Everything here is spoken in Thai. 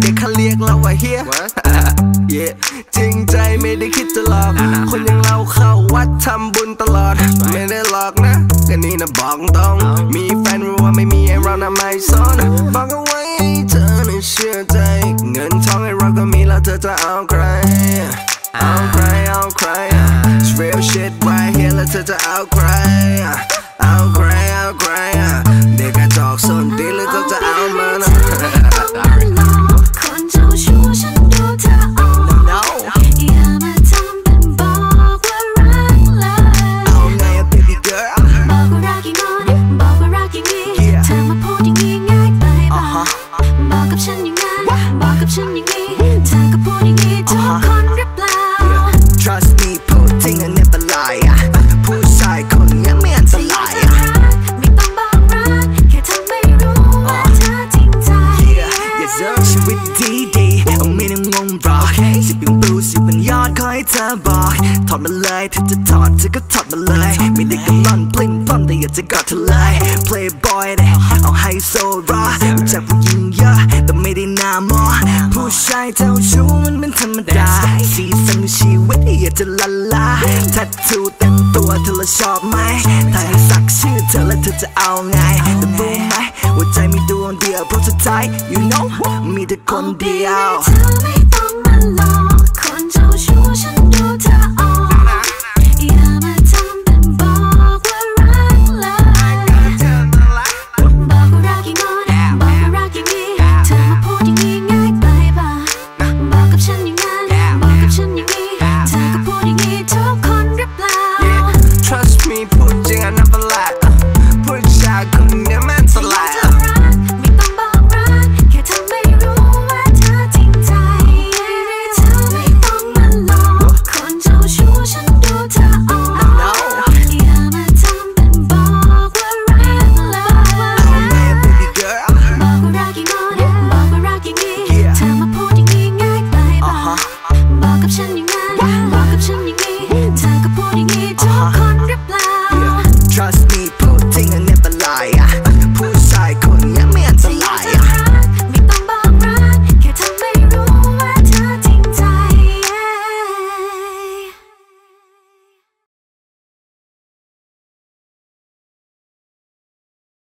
เด็กเขาเรียกเราว่าเฮีย yeah จริงใจไม่ได้คิดจะหลอก คนอย่างเราเข้าวัดทำบุญตลอด ไม่ได้หลอกนะก็นี่นะบอกตรง มีแฟนรู้ว่าไม่มีไอ้เรานะไม่สนบอกเอาไว้ให้เธอน่ะเชื่อใจ เงินทองไอ้เราก็มีแล้วเธอจะเอาใคร เอาใครเอาใคร It's real shit right here แล้วเธอจะเอาใคร กับฉันอย่างนี้เธอก็พูดอย่างนี้ทุกคนหรือเปล่า Trust me พูดจริง I never lie ผู้ชายคนนี้ไม่อันตรายอะไม่ต้องบอกรักแค่ทำไม่รู้ว่าเธอจริงใจ Yeah Yes sir ชีวิตดีดีๆไม่ต้องงงรอกสิบเป็นบลูสิบเป็นยอดขอให้เธอบอกถอดมาเลยถ้าจะถอดเธอก็ถอดมาเลยไม่ได้กำลังปลิ้นปล้ำแต่อยากจะกอดเธอเลย Playboy เนี่ยเอาให้โซรอรู้จักผู้หญิงเยอะแต่ไม่ได้หน้ามองู้ชายเจ้าชู้มันเป็นธรรมดาสีสันชีวิตอยากจะละลายทัดทูเต็มตัวเธอละชอบไหมถ้าสักชื่อเธอแล้วเธอจะเอาไงแต่รู้ไหมว่าใจมีดวงเดียวเพราะสุดท้าย you know มีแต่คนเดียวเธอไม่ต้องมาหลอกคนเจ้าชู้ฉัน